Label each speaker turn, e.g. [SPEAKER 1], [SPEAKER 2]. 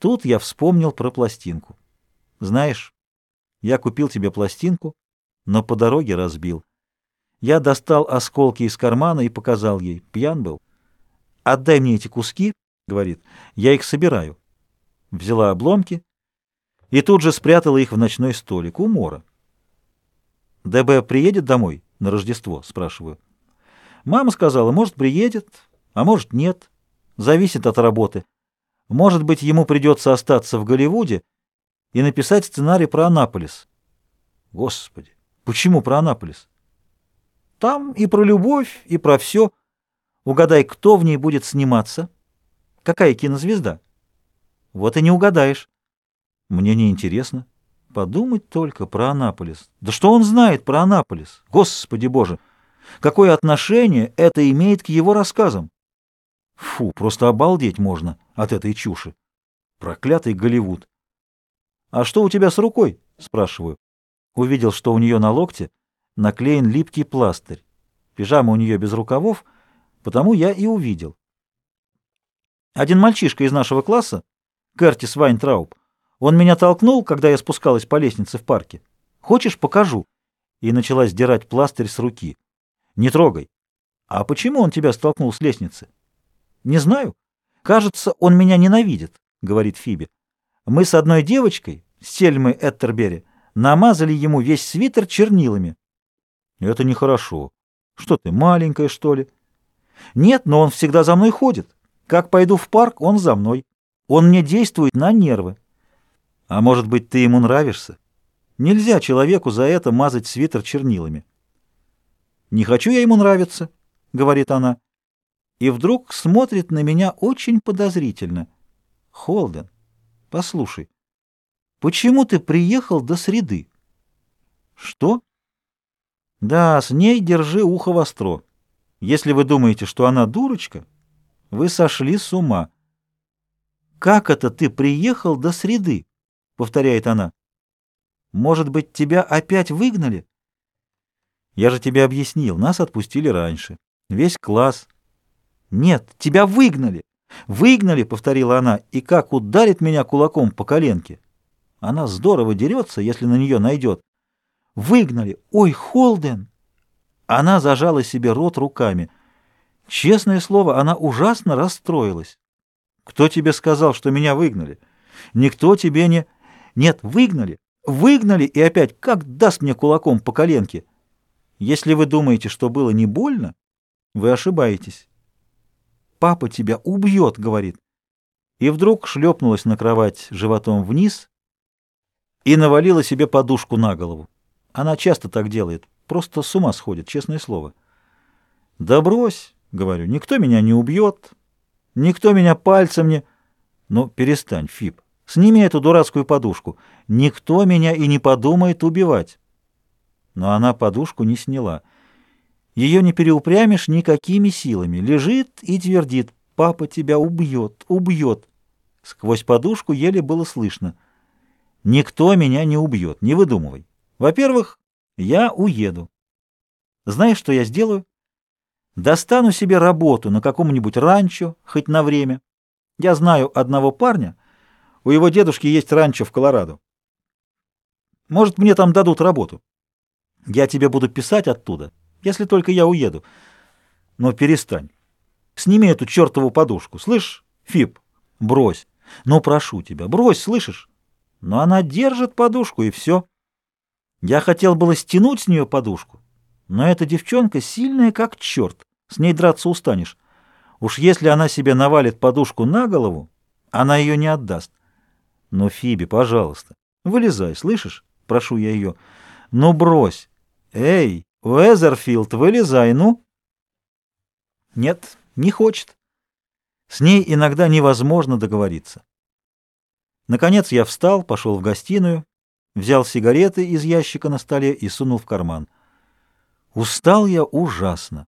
[SPEAKER 1] Тут я вспомнил про пластинку. Знаешь, я купил тебе пластинку, но по дороге разбил. Я достал осколки из кармана и показал ей. Пьян был. «Отдай мне эти куски», — говорит, — «я их собираю». Взяла обломки и тут же спрятала их в ночной столик у Мора. «ДБ приедет домой на Рождество?» — спрашиваю. Мама сказала, может, приедет, а может, нет. Зависит от работы. Может быть, ему придется остаться в Голливуде и написать сценарий про Анаполис. Господи, почему про Анаполис? Там и про любовь, и про все. Угадай, кто в ней будет сниматься? Какая кинозвезда? Вот и не угадаешь. Мне не интересно. Подумать только про Анаполис. Да что он знает про Анаполис? Господи Боже! Какое отношение это имеет к его рассказам? Фу, просто обалдеть можно от этой чуши. Проклятый Голливуд. «А что у тебя с рукой?» — спрашиваю. Увидел, что у нее на локте наклеен липкий пластырь. Пижама у нее без рукавов, потому я и увидел. Один мальчишка из нашего класса, Кертис Вайнтрауб, он меня толкнул, когда я спускалась по лестнице в парке. «Хочешь, покажу?» И начала сдирать пластырь с руки. «Не трогай». «А почему он тебя столкнул с лестницы?» «Не знаю. Кажется, он меня ненавидит», — говорит Фиби. «Мы с одной девочкой, Сельмой Эттербери, намазали ему весь свитер чернилами». «Это нехорошо. Что ты, маленькая, что ли?» «Нет, но он всегда за мной ходит. Как пойду в парк, он за мной. Он мне действует на нервы». «А может быть, ты ему нравишься?» Нельзя человеку за это мазать свитер чернилами. «Не хочу я ему нравиться», — говорит она и вдруг смотрит на меня очень подозрительно. «Холден, послушай, почему ты приехал до среды?» «Что?» «Да, с ней держи ухо востро. Если вы думаете, что она дурочка, вы сошли с ума». «Как это ты приехал до среды?» — повторяет она. «Может быть, тебя опять выгнали?» «Я же тебе объяснил, нас отпустили раньше. Весь класс». «Нет, тебя выгнали! Выгнали!» — повторила она, и как ударит меня кулаком по коленке. Она здорово дерется, если на нее найдет. «Выгнали! Ой, Холден!» Она зажала себе рот руками. Честное слово, она ужасно расстроилась. «Кто тебе сказал, что меня выгнали?» «Никто тебе не...» «Нет, выгнали! Выгнали!» И опять как даст мне кулаком по коленке. Если вы думаете, что было не больно, вы ошибаетесь. «Папа тебя убьет», — говорит. И вдруг шлепнулась на кровать животом вниз и навалила себе подушку на голову. Она часто так делает, просто с ума сходит, честное слово. «Да брось», — говорю, — «никто меня не убьет, никто меня пальцем не...» «Ну, перестань, Фип, сними эту дурацкую подушку. Никто меня и не подумает убивать». Но она подушку не сняла. Ее не переупрямишь никакими силами. Лежит и твердит «Папа тебя убьет, убьет». Сквозь подушку еле было слышно. «Никто меня не убьет, не выдумывай. Во-первых, я уеду. Знаешь, что я сделаю? Достану себе работу на каком-нибудь ранчо, хоть на время. Я знаю одного парня, у его дедушки есть ранчо в Колорадо. Может, мне там дадут работу. Я тебе буду писать оттуда» если только я уеду. Но перестань. Сними эту чертову подушку. Слышь, Фип, брось. Ну, прошу тебя, брось, слышишь? Но она держит подушку, и все. Я хотел было стянуть с нее подушку, но эта девчонка сильная, как черт. С ней драться устанешь. Уж если она себе навалит подушку на голову, она ее не отдаст. Но, Фиби, пожалуйста, вылезай, слышишь? Прошу я ее. Ну, брось. Эй, Уэзерфилд, вылезай, ну. Нет, не хочет. С ней иногда невозможно договориться. Наконец я встал, пошел в гостиную, взял сигареты из ящика на столе и сунул в карман. Устал я ужасно.